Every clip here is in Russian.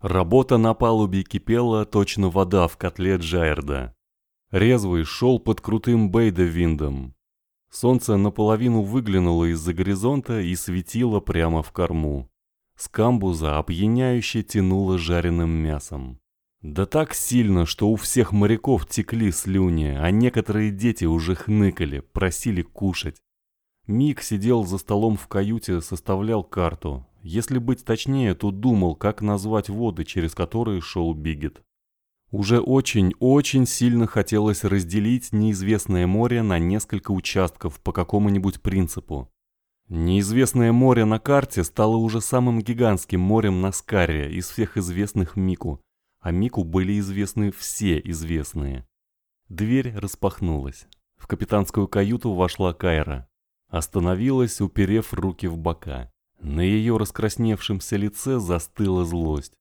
Работа на палубе кипела точно вода в котле Джайрда. Резвый шел под крутым бейда-виндом. Солнце наполовину выглянуло из-за горизонта и светило прямо в корму. С камбуза опьяняюще тянуло жареным мясом. Да так сильно, что у всех моряков текли слюни, а некоторые дети уже хныкали, просили кушать. Мик сидел за столом в каюте, составлял карту. Если быть точнее, то думал, как назвать воды, через которые шел Бигет. Уже очень-очень сильно хотелось разделить неизвестное море на несколько участков по какому-нибудь принципу. Неизвестное море на карте стало уже самым гигантским морем на Скаре из всех известных Мику, а Мику были известны все известные. Дверь распахнулась. В капитанскую каюту вошла Кайра. Остановилась, уперев руки в бока. На ее раскрасневшемся лице застыла злость.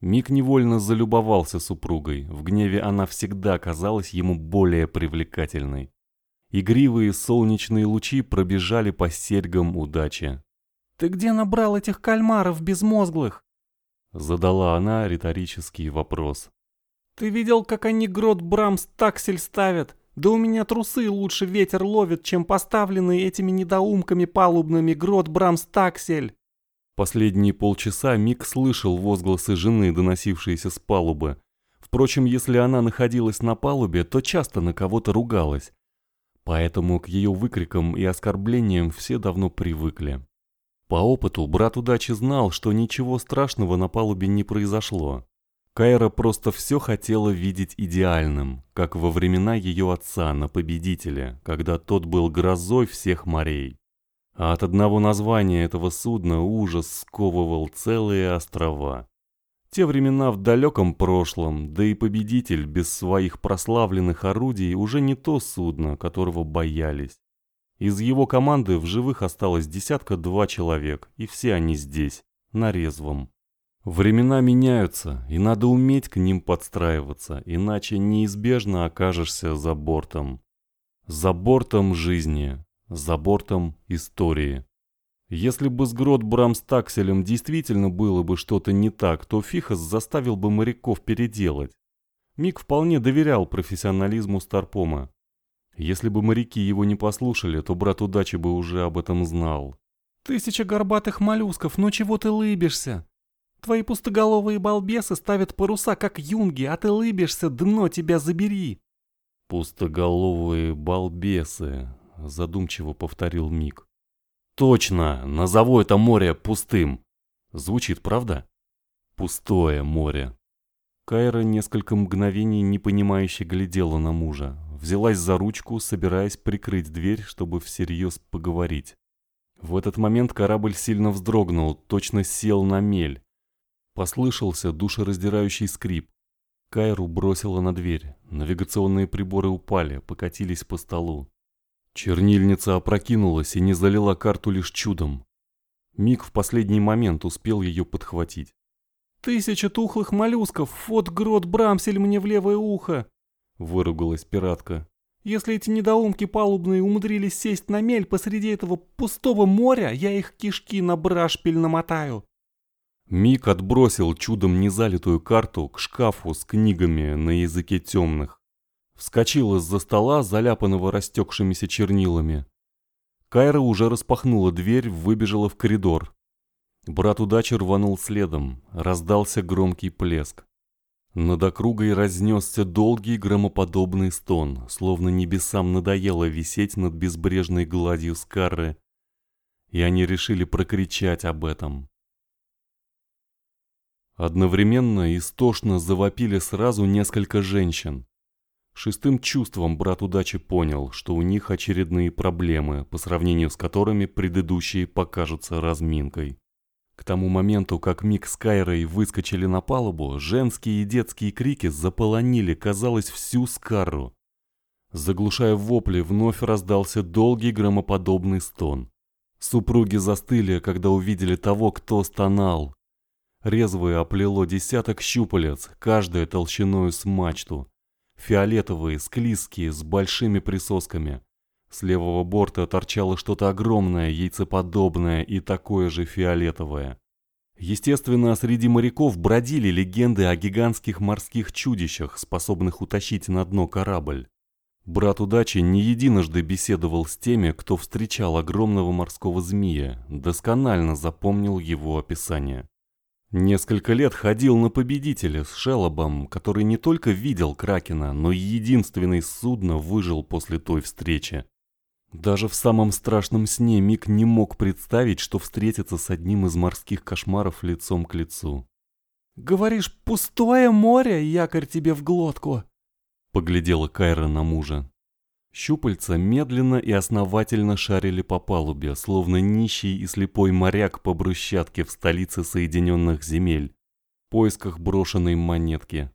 Мик невольно залюбовался супругой, в гневе она всегда казалась ему более привлекательной. Игривые солнечные лучи пробежали по серьгам удачи. «Ты где набрал этих кальмаров безмозглых?» Задала она риторический вопрос. «Ты видел, как они грот Брамс таксель ставят? Да у меня трусы лучше ветер ловит, чем поставленные этими недоумками палубными грот Брамс таксель!» Последние полчаса Мик слышал возгласы жены, доносившиеся с палубы. Впрочем, если она находилась на палубе, то часто на кого-то ругалась. Поэтому к ее выкрикам и оскорблениям все давно привыкли. По опыту брат удачи знал, что ничего страшного на палубе не произошло. Кайра просто все хотела видеть идеальным, как во времена ее отца на Победителе, когда тот был грозой всех морей. А от одного названия этого судна ужас сковывал целые острова. Те времена в далеком прошлом, да и победитель без своих прославленных орудий уже не то судно, которого боялись. Из его команды в живых осталось десятка-два человек, и все они здесь, на резвом. Времена меняются, и надо уметь к ним подстраиваться, иначе неизбежно окажешься за бортом. За бортом жизни, за бортом истории. Если бы с Грот Брамстакселем действительно было бы что-то не так, то Фихос заставил бы моряков переделать. Мик вполне доверял профессионализму Старпома. Если бы моряки его не послушали, то брат удачи бы уже об этом знал. «Тысяча горбатых моллюсков, ну чего ты лыбишься? Твои пустоголовые балбесы ставят паруса, как юнги, а ты лыбишься, дно тебя забери!» «Пустоголовые балбесы», задумчиво повторил Мик. Точно, назову это море пустым. Звучит, правда? Пустое море. Кайра несколько мгновений непонимающе глядела на мужа, взялась за ручку, собираясь прикрыть дверь, чтобы всерьез поговорить. В этот момент корабль сильно вздрогнул, точно сел на мель. Послышался душераздирающий скрип. Кайру бросила на дверь. Навигационные приборы упали, покатились по столу. Чернильница опрокинулась и не залила карту лишь чудом. Мик в последний момент успел ее подхватить. «Тысяча тухлых моллюсков! Вот грот Брамсель мне в левое ухо!» Выругалась пиратка. «Если эти недоумки палубные умудрились сесть на мель посреди этого пустого моря, я их кишки на брашпиль намотаю!» Мик отбросил чудом незалитую карту к шкафу с книгами на языке темных. Вскочил из-за стола, заляпанного растекшимися чернилами. Кайра уже распахнула дверь, выбежала в коридор. Брат удачи рванул следом, раздался громкий плеск. Над округой разнесся долгий громоподобный стон, словно небесам надоело висеть над безбрежной гладью Скарры, и они решили прокричать об этом. Одновременно истошно завопили сразу несколько женщин. Шестым чувством брат удачи понял, что у них очередные проблемы, по сравнению с которыми предыдущие покажутся разминкой. К тому моменту, как Мик с Кайрой выскочили на палубу, женские и детские крики заполонили, казалось, всю Скарру. Заглушая вопли, вновь раздался долгий громоподобный стон. Супруги застыли, когда увидели того, кто стонал. Резвое оплело десяток щупалец, каждая толщиной с мачту. Фиолетовые, склизкие, с большими присосками. С левого борта торчало что-то огромное, яйцеподобное и такое же фиолетовое. Естественно, среди моряков бродили легенды о гигантских морских чудищах, способных утащить на дно корабль. Брат удачи не единожды беседовал с теми, кто встречал огромного морского змея, досконально запомнил его описание. Несколько лет ходил на победителя с Шелобом, который не только видел Кракена, но и единственный судно выжил после той встречи. Даже в самом страшном сне Мик не мог представить, что встретится с одним из морских кошмаров лицом к лицу. «Говоришь, пустое море, якорь тебе в глотку?» Поглядела Кайра на мужа. Щупальца медленно и основательно шарили по палубе, словно нищий и слепой моряк по брусчатке в столице Соединенных Земель, в поисках брошенной монетки.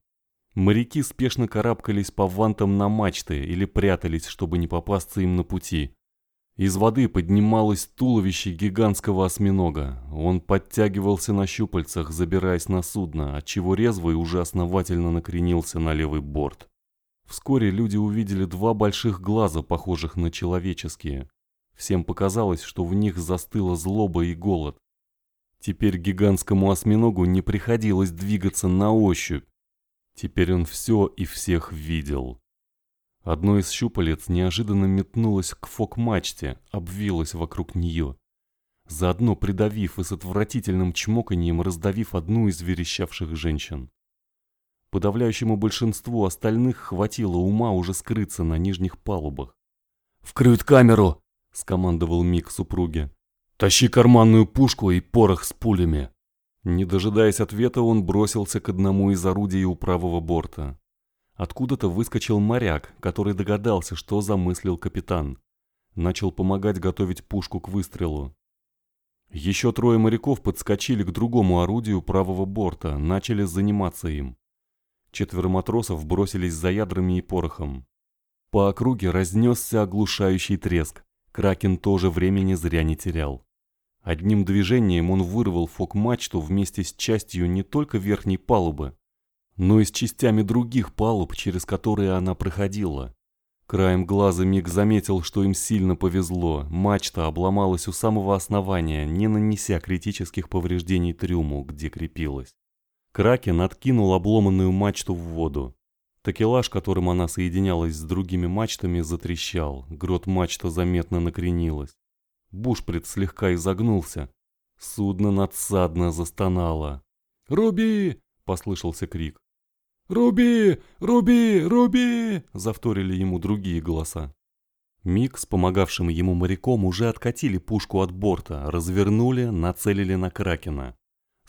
Моряки спешно карабкались по вантам на мачты или прятались, чтобы не попасться им на пути. Из воды поднималось туловище гигантского осьминога. Он подтягивался на щупальцах, забираясь на судно, отчего резвый уже основательно накренился на левый борт. Вскоре люди увидели два больших глаза, похожих на человеческие. Всем показалось, что в них застыла злоба и голод. Теперь гигантскому осьминогу не приходилось двигаться на ощупь. Теперь он все и всех видел. Одно из щупалец неожиданно метнулось к фок-мачте, обвилось вокруг нее. Заодно придавив и с отвратительным чмоканьем раздавив одну из верещавших женщин. Подавляющему большинству остальных хватило ума уже скрыться на нижних палубах. «Вкрыть камеру!» – скомандовал Мик супруге. «Тащи карманную пушку и порох с пулями!» Не дожидаясь ответа, он бросился к одному из орудий у правого борта. Откуда-то выскочил моряк, который догадался, что замыслил капитан. Начал помогать готовить пушку к выстрелу. Еще трое моряков подскочили к другому орудию правого борта, начали заниматься им. Четверо матросов бросились за ядрами и порохом. По округе разнесся оглушающий треск. Кракен тоже времени зря не терял. Одним движением он вырвал фок-мачту вместе с частью не только верхней палубы, но и с частями других палуб, через которые она проходила. Краем глаза Миг заметил, что им сильно повезло. Мачта обломалась у самого основания, не нанеся критических повреждений трюму, где крепилась. Кракен откинул обломанную мачту в воду. Такелаж, которым она соединялась с другими мачтами, затрещал. Грот мачта заметно накренилась. Бушприт слегка изогнулся. Судно надсадно застонало. «Руби!» — послышался крик. «Руби! Руби! Руби!» — завторили ему другие голоса. Миг с помогавшим ему моряком уже откатили пушку от борта, развернули, нацелили на Кракена.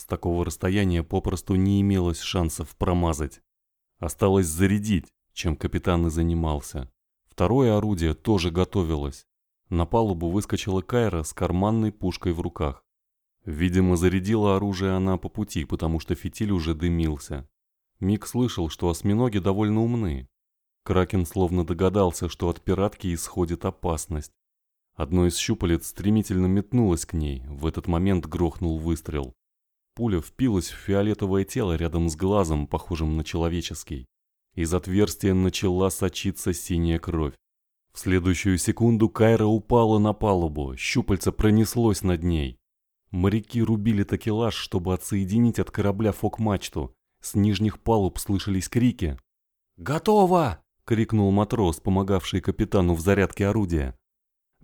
С такого расстояния попросту не имелось шансов промазать. Осталось зарядить, чем капитан и занимался. Второе орудие тоже готовилось. На палубу выскочила Кайра с карманной пушкой в руках. Видимо, зарядила оружие она по пути, потому что фитиль уже дымился. Мик слышал, что осьминоги довольно умны. Кракен словно догадался, что от пиратки исходит опасность. Одно из щупалец стремительно метнулось к ней, в этот момент грохнул выстрел. Пуля впилась в фиолетовое тело рядом с глазом, похожим на человеческий. Из отверстия начала сочиться синяя кровь. В следующую секунду Кайра упала на палубу, щупальце пронеслось над ней. Моряки рубили такелаж, чтобы отсоединить от корабля фок-мачту. С нижних палуб слышались крики. «Готово!» — крикнул матрос, помогавший капитану в зарядке орудия.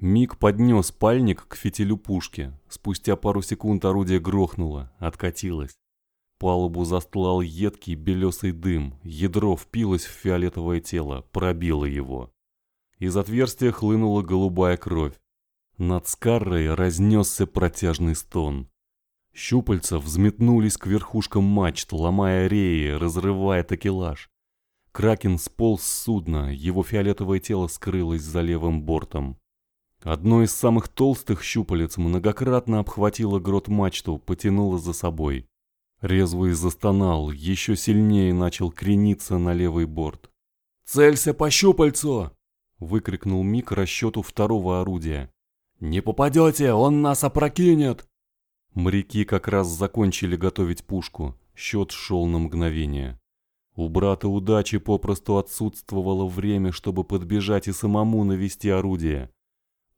Миг поднес пальник к фитилю пушки. Спустя пару секунд орудие грохнуло, откатилось. Палубу застлал едкий белесый дым, ядро впилось в фиолетовое тело, пробило его. Из отверстия хлынула голубая кровь. Над Скаррой разнесся протяжный стон. Щупальца взметнулись к верхушкам мачт, ломая реи, разрывая такелаж. Кракен сполз с судна, его фиолетовое тело скрылось за левым бортом. Одно из самых толстых щупалец многократно обхватило грот мачту, потянуло за собой. Резвый застонал, еще сильнее начал крениться на левый борт. «Целься по щупальцу!» выкрикнул Мик расчету второго орудия. «Не попадете, он нас опрокинет!» Моряки как раз закончили готовить пушку. Счет шел на мгновение. У брата удачи попросту отсутствовало время, чтобы подбежать и самому навести орудие.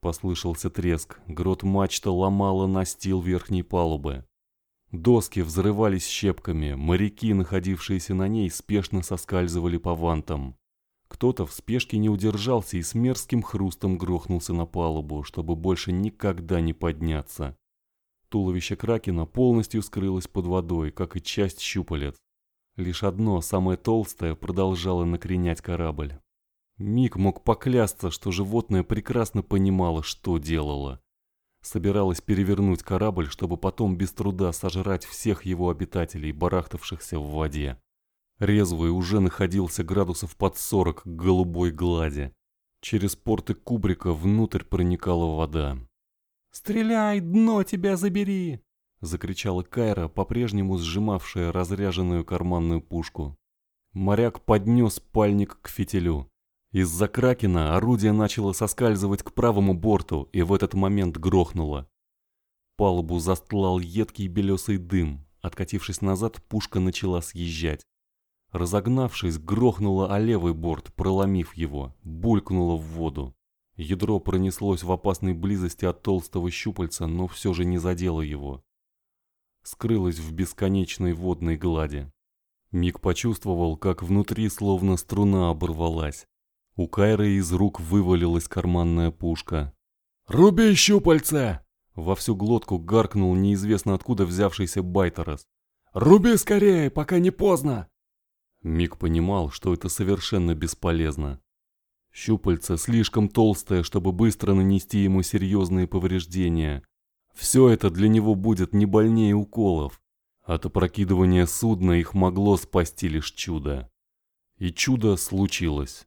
Послышался треск, грот мачта ломала настил верхней палубы. Доски взрывались щепками, моряки, находившиеся на ней, спешно соскальзывали по вантам. Кто-то в спешке не удержался и с мерзким хрустом грохнулся на палубу, чтобы больше никогда не подняться. Туловище Кракена полностью скрылось под водой, как и часть щупалец. Лишь одно, самое толстое, продолжало накренять корабль. Мик мог поклясться, что животное прекрасно понимало, что делало. Собиралось перевернуть корабль, чтобы потом без труда сожрать всех его обитателей, барахтавшихся в воде. Резвый уже находился градусов под 40 к голубой глади. Через порты кубрика внутрь проникала вода. «Стреляй, дно тебя забери!» — закричала Кайра, по-прежнему сжимавшая разряженную карманную пушку. Моряк поднес пальник к фитилю. Из-за кракена орудие начало соскальзывать к правому борту и в этот момент грохнуло. Палубу застлал едкий белесый дым. Откатившись назад, пушка начала съезжать. Разогнавшись, грохнула о левый борт, проломив его, булькнула в воду. Ядро пронеслось в опасной близости от толстого щупальца, но все же не задело его. Скрылось в бесконечной водной глади. Миг почувствовал, как внутри словно струна оборвалась. У Кайры из рук вывалилась карманная пушка. «Руби щупальца!» Во всю глотку гаркнул неизвестно откуда взявшийся Байтерос. «Руби скорее, пока не поздно!» Мик понимал, что это совершенно бесполезно. Щупальце слишком толстое, чтобы быстро нанести ему серьезные повреждения. Все это для него будет не больнее уколов. От опрокидывания судна их могло спасти лишь чудо. И чудо случилось.